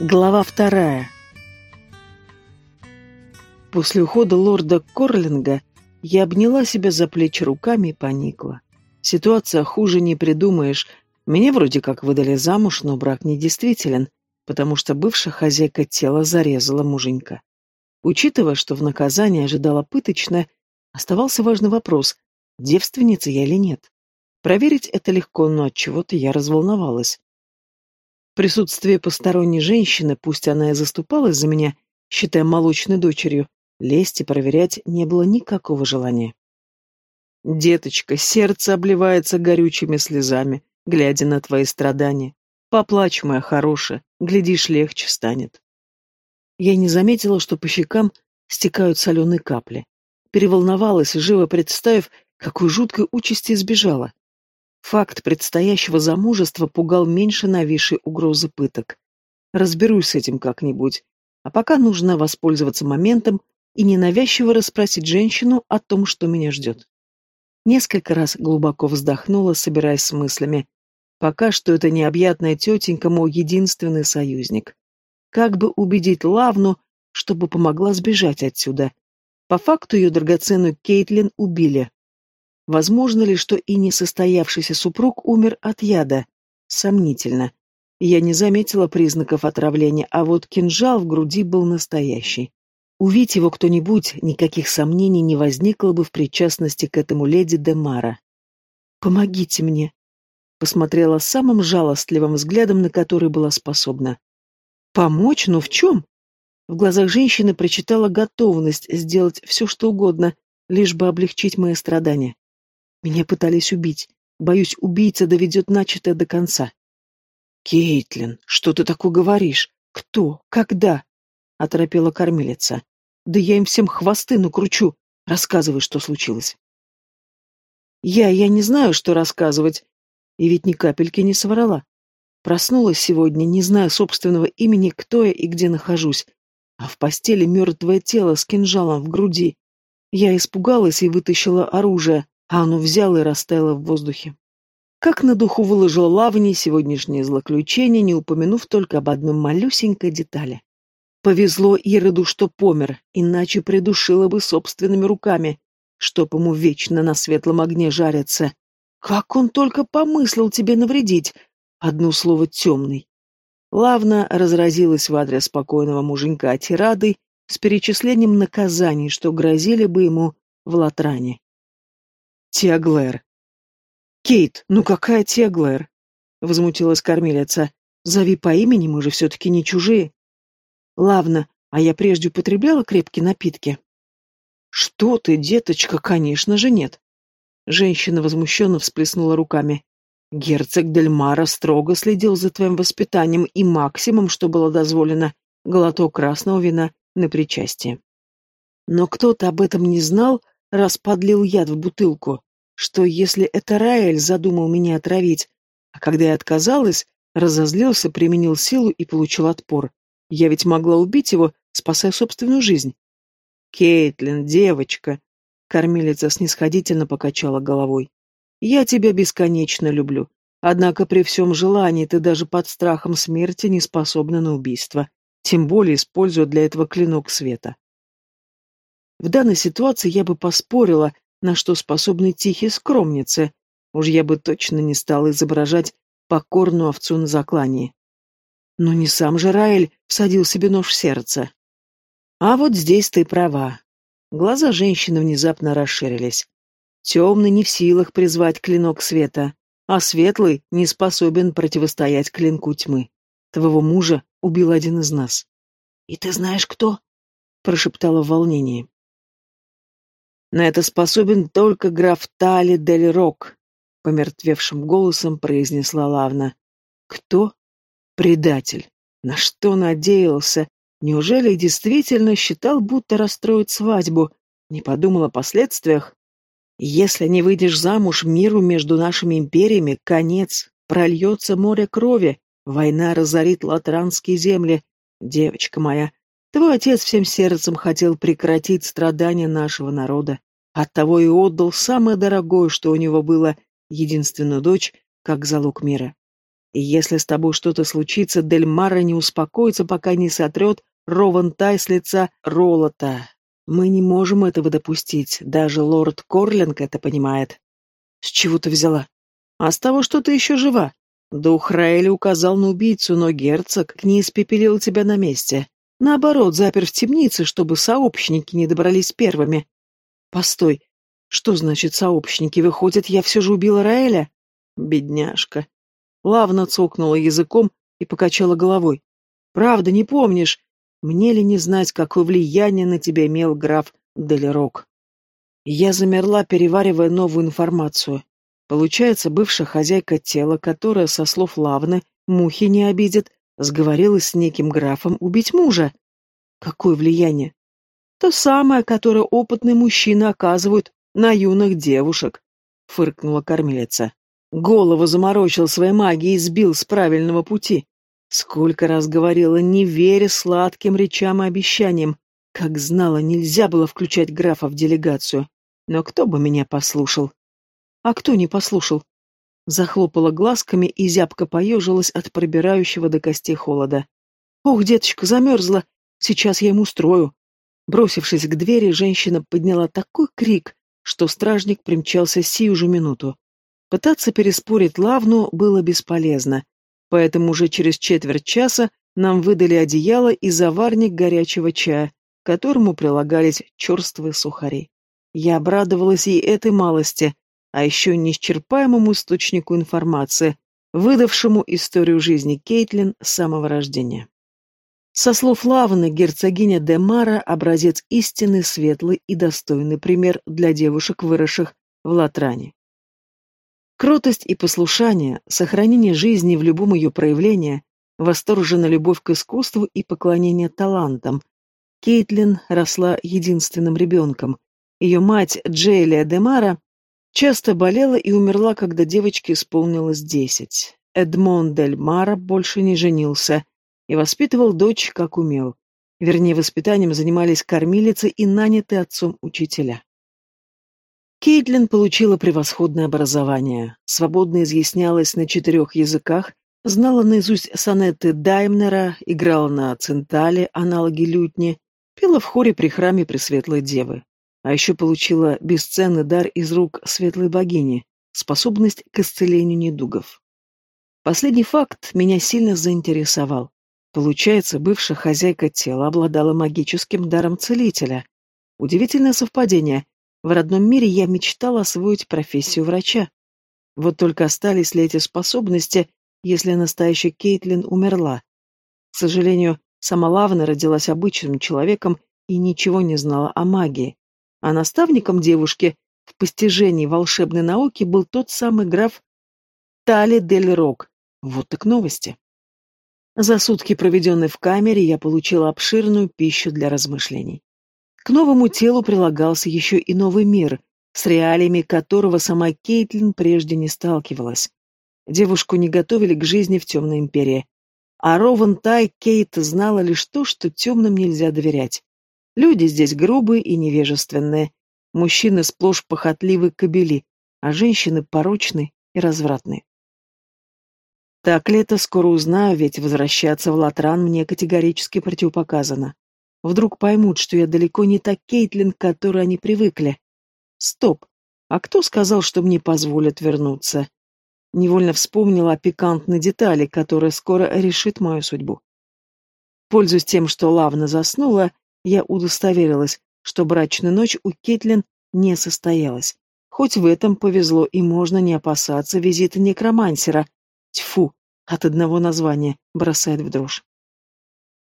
Глава вторая. После ухода лорда Корлинга я обняла себя за плечи руками и поникла. Ситуация хуже не придумаешь. Меня вроде как выдали замуж, но брак недействителен, потому что бывшая хозяйка тела зарезала муженька. Учитывая, что в наказание ожидала пыточная, оставался важный вопрос, девственница я или нет. Проверить это легко, но от чего-то я разволновалась. Присутствие посторонней женщины, пусть она и заступалась за меня, считая молочной дочерью, лезть и проверять не было никакого желания. «Деточка, сердце обливается горючими слезами, глядя на твои страдания. Поплачь, моя хорошая, глядишь, легче станет». Я не заметила, что по щекам стекают соленые капли. Переволновалась, живо представив, какой жуткой участи избежала. Факт предстоящего замужества пугал меньше нависшей угрозы пыток. Разберусь с этим как-нибудь. А пока нужно воспользоваться моментом и ненавязчиво расспросить женщину о том, что меня ждет. Несколько раз глубоко вздохнула, собираясь с мыслями. Пока что это необъятная тетенька мой единственный союзник. Как бы убедить Лавну, чтобы помогла сбежать отсюда? По факту ее драгоценную Кейтлин убили. Возможно ли, что и несостоявшийся супруг умер от яда? Сомнительно. Я не заметила признаков отравления, а вот кинжал в груди был настоящий. Увидеть его кто-нибудь, никаких сомнений не возникло бы в причастности к этому леди Демара. «Помогите мне», — посмотрела самым жалостливым взглядом, на который была способна. «Помочь? Но в чем?» В глазах женщины прочитала готовность сделать все, что угодно, лишь бы облегчить мои страдания. Меня пытались убить. Боюсь, убийца доведет начатое до конца. «Кейтлин, что ты такое говоришь? Кто? Когда?» — оторопела кормилица. «Да я им всем хвосты накручу. Рассказывай, что случилось». «Я, я не знаю, что рассказывать. И ведь ни капельки не соврала. Проснулась сегодня, не зная собственного имени, кто я и где нахожусь. А в постели мертвое тело с кинжалом в груди. Я испугалась и вытащила оружие, а оно взяло и растаяло в воздухе. Как на духу выложила Лавни сегодняшнее злоключение, не упомянув только об одной малюсенькой детали. Повезло Ироду, что помер, иначе придушила бы собственными руками, чтоб ему вечно на светлом огне жариться. Как он только помыслил тебе навредить? Одно слово «темный». Лавна разразилась в адрес спокойного муженька тирадой с перечислением наказаний, что грозили бы ему в Латране. Теоглэр. «Кейт, ну какая Теоглэр?» — возмутилась кормилица. «Зови по имени, мы же все-таки не чужие». «Лавна, а я прежде употребляла крепкие напитки?» «Что ты, деточка, конечно же нет». Женщина возмущенно всплеснула руками. «Герцог Дельмара строго следил за твоим воспитанием, и максимум, что было дозволено, глоток красного вина на причастие. Но кто-то об этом не знал, раз подлил яд в бутылку что если это Раэль задумал меня отравить, а когда я отказалась, разозлился, применил силу и получил отпор. Я ведь могла убить его, спасая собственную жизнь. Кейтлин, девочка, кормилица снисходительно покачала головой. Я тебя бесконечно люблю. Однако при всем желании ты даже под страхом смерти не способна на убийство, тем более используя для этого клинок света. В данной ситуации я бы поспорила, на что способны тихие скромницы. Уж я бы точно не стала изображать покорную овцу на заклании. Но не сам же Раэль всадил себе нож в сердце. А вот здесь ты права. Глаза женщины внезапно расширились. Темный не в силах призвать клинок света, а светлый не способен противостоять клинку тьмы. Твоего мужа убил один из нас. — И ты знаешь, кто? — прошептала в волнении. На это способен только граф Тали Дель Рок, помертвевшим голосом произнесла Лавна. Кто? Предатель. На что надеялся? Неужели действительно считал, будто расстроит свадьбу? Не подумал о последствиях? Если не выйдешь замуж, миру между нашими империями конец. Прольется море крови. Война разорит латранские земли. Девочка моя, Твой отец всем сердцем хотел прекратить страдания нашего народа. Оттого и отдал самое дорогое, что у него было, единственную дочь, как залог мира. И если с тобой что-то случится, Дель Марра не успокоится, пока не сотрет Рован Тай с лица Ролота. Мы не можем этого допустить, даже лорд Корлинг это понимает. С чего ты взяла? А с того, что ты еще жива. Дух Раэля указал на убийцу, но герцог не испепелил тебя на месте. Наоборот, запер в темнице, чтобы сообщники не добрались первыми. Постой, что значит сообщники? Выходит, я все же убила Раэля? Бедняжка. Лавна цокнула языком и покачала головой. Правда, не помнишь? Мне ли не знать, какое влияние на тебя имел граф Делерок? Я замерла, переваривая новую информацию. Получается, бывшая хозяйка тела, которая, со слов Лавны, мухи не обидит, сговорилась с неким графом убить мужа. Какое влияние? То самое, которое опытные мужчины оказывают на юных девушек, — фыркнула кормилица. Голову заморочил своей магией и сбил с правильного пути. Сколько раз говорила, не веря сладким речам и обещаниям. Как знала, нельзя было включать графа в делегацию. Но кто бы меня послушал? А кто не послушал? Захлопала глазками и зябко поежилась от пробирающего до костей холода. «Ох, деточка, замерзла! Сейчас я ему устрою!» Бросившись к двери, женщина подняла такой крик, что стражник примчался сию же минуту. Пытаться переспорить лавну было бесполезно. Поэтому уже через четверть часа нам выдали одеяло и заварник горячего чая, к которому прилагались черствые сухари. Я обрадовалась и этой малости, а еще неисчерпаемому источнику информации, выдавшему историю жизни Кейтлин с самого рождения. Со слов Лавны, герцогиня де Мара – образец истинный, светлый и достойный пример для девушек, выросших в Латране. Кротость и послушание, сохранение жизни в любом ее проявлении, восторженная любовь к искусству и поклонение талантам. Кейтлин росла единственным ребенком. Ее мать Джейлия Демара часто болела и умерла, когда девочке исполнилось десять. Эдмон Дель Мара больше не женился и воспитывал дочь, как умел. Вернее, воспитанием занимались кормилицы и нанятые отцом учителя. Кейтлин получила превосходное образование, свободно изъяснялась на четырех языках, знала наизусть сонеты Даймнера, играла на центале, аналоги лютни, пела в хоре при храме Пресветлой Девы. А еще получила бесценный дар из рук светлой богини, способность к исцелению недугов. Последний факт меня сильно заинтересовал. Получается, бывшая хозяйка тела обладала магическим даром целителя. Удивительное совпадение, в родном мире я мечтала освоить профессию врача. Вот только остались ли эти способности, если настоящая Кейтлин умерла? К сожалению, сама Лавна родилась обычным человеком и ничего не знала о магии. А наставником девушки в постижении волшебной науки был тот самый граф Тали Дель Рок. Вот так новости. За сутки, проведенные в камере, я получила обширную пищу для размышлений. К новому телу прилагался еще и новый мир, с реалиями которого сама Кейтлин прежде не сталкивалась. Девушку не готовили к жизни в темной империи. А Рован Тай Кейт знала лишь то, что темным нельзя доверять. Люди здесь грубые и невежественные. Мужчины сплошь похотливы кобели, а женщины порочны и развратны. Так ли это скоро узнаю, ведь возвращаться в Латран мне категорически противопоказано. Вдруг поймут, что я далеко не та Кейтлин, к которой они привыкли. Стоп. А кто сказал, что мне позволят вернуться? Невольно вспомнила о пикантной детали, которая скоро решит мою судьбу. Пользуясь тем, что Лавна заснула, я удостоверилась, что брачная ночь у Кейтлин не состоялась. Хоть в этом повезло, и можно не опасаться визита некромансера. Тьфу, от одного названия бросает в дрожь.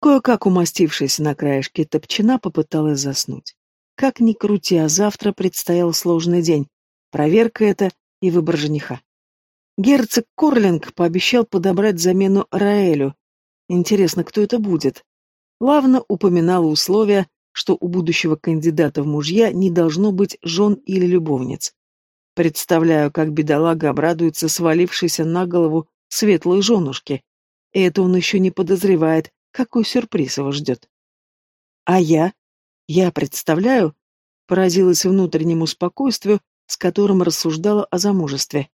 Кое-как умастившись на краешке топчина, попыталась заснуть. Как ни крути, а завтра предстоял сложный день. Проверка это и выбор жениха. Герцог Корлинг пообещал подобрать замену Раэлю. Интересно, кто это будет? Лавна упоминала условия, что у будущего кандидата в мужья не должно быть жен или любовниц. Представляю, как бедолага обрадуется свалившейся на голову светлой женушке. И это он еще не подозревает, какой сюрприз его ждет? А я? Я представляю, поразилась внутреннему спокойствию, с которым рассуждала о замужестве.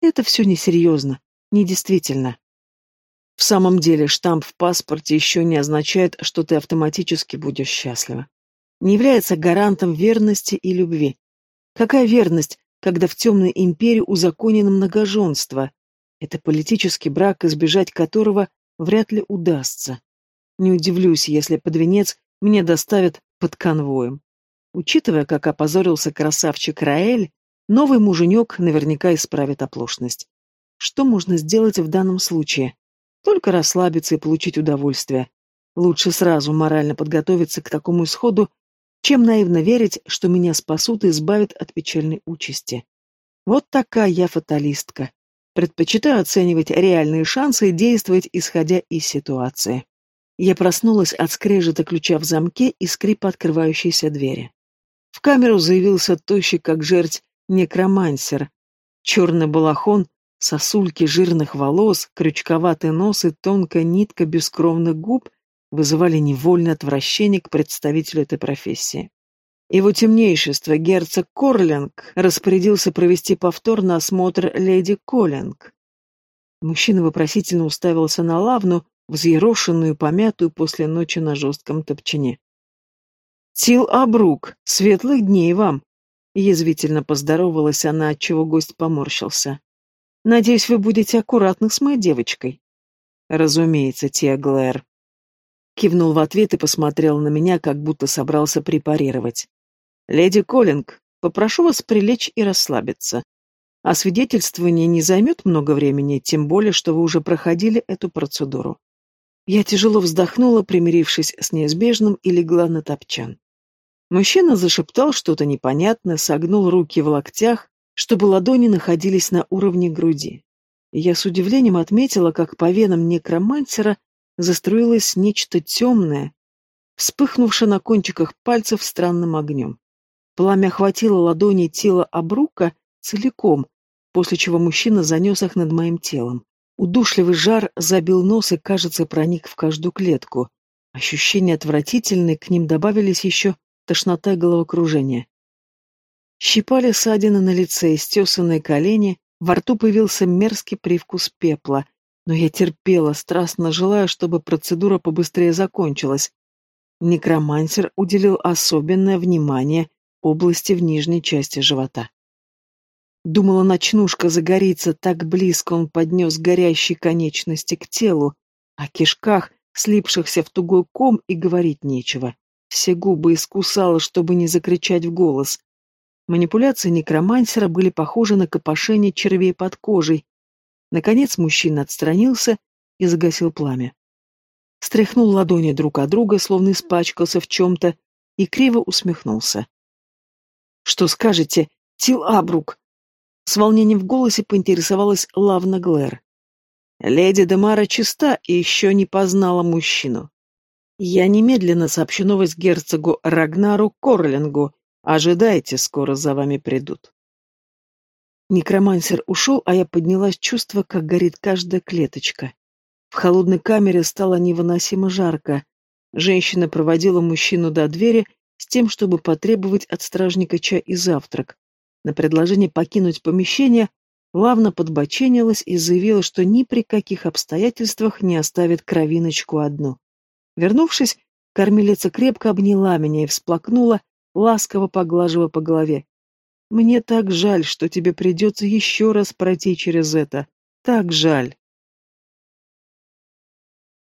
Это все несерьезно, недействительно. В самом деле, штамп в паспорте еще не означает, что ты автоматически будешь счастлива. Не является гарантом верности и любви. Какая верность, когда в темной империи узаконено многоженство? Это политический брак, избежать которого вряд ли удастся. Не удивлюсь, если под венец мне доставят под конвоем. Учитывая, как опозорился красавчик Раэль, новый муженек наверняка исправит оплошность. Что можно сделать в данном случае? Только расслабиться и получить удовольствие. Лучше сразу морально подготовиться к такому исходу, чем наивно верить, что меня спасут и избавят от печальной участи. Вот такая я фаталистка. Предпочитаю оценивать реальные шансы и действовать, исходя из ситуации. Я проснулась от скрежета ключа в замке и скрипа открывающейся двери. В камеру заявился тощий, как жерть, некромансер. Черный балахон Сосульки жирных волос, крючковатый нос и тонкая нитка бескровных губ вызывали невольное отвращение к представителю этой профессии. Его темнейшество, герцог Корлинг, распорядился провести повторный осмотр леди Коллинг. Мужчина вопросительно уставился на лавну, взъерошенную, помятую после ночи на жестком топчине. «Тил Абрук, светлых дней вам!» Язвительно поздоровалась она, отчего гость поморщился. Надеюсь, вы будете аккуратны с моей девочкой. Разумеется, Тия Глэр. Кивнул в ответ и посмотрел на меня, как будто собрался препарировать. Леди Коллинг, попрошу вас прилечь и расслабиться. А свидетельствование не займет много времени, тем более, что вы уже проходили эту процедуру. Я тяжело вздохнула, примирившись с неизбежным, и легла на топчан. Мужчина зашептал что-то непонятное, согнул руки в локтях, чтобы ладони находились на уровне груди. я с удивлением отметила, как по венам некромантера заструилось нечто темное, вспыхнувшее на кончиках пальцев странным огнем. Пламя охватило ладони тела Абрука целиком, после чего мужчина занес их над моим телом. Удушливый жар забил нос и, кажется, проник в каждую клетку. Ощущения отвратительные, к ним добавились еще тошнота и головокружение. Щипали ссадины на лице и стесанные колени, во рту появился мерзкий привкус пепла, но я терпела, страстно желая, чтобы процедура побыстрее закончилась. Некромансер уделил особенное внимание области в нижней части живота. Думала, ночнушка загорится, так близко он поднес горящие конечности к телу, о кишках, слипшихся в тугой ком, и говорить нечего. Все губы искусала, чтобы не закричать в голос. Манипуляции некромансера были похожи на копошение червей под кожей. Наконец мужчина отстранился и загасил пламя. Стряхнул ладони друг от друга, словно испачкался в чем-то, и криво усмехнулся. «Что скажете, Тил Абрук?» С волнением в голосе поинтересовалась Лавна Глэр. «Леди Демара чиста и еще не познала мужчину. Я немедленно сообщу новость герцогу Рагнару Корлингу Ожидайте, скоро за вами придут. Некромансер ушел, а я поднялась, чувство, как горит каждая клеточка. В холодной камере стало невыносимо жарко. Женщина проводила мужчину до двери с тем, чтобы потребовать от стражника чай и завтрак. На предложение покинуть помещение Лавна подбоченилась и заявила, что ни при каких обстоятельствах не оставит кровиночку одну. Вернувшись, кормилица крепко обняла меня и всплакнула, ласково поглаживая по голове. «Мне так жаль, что тебе придется еще раз пройти через это. Так жаль».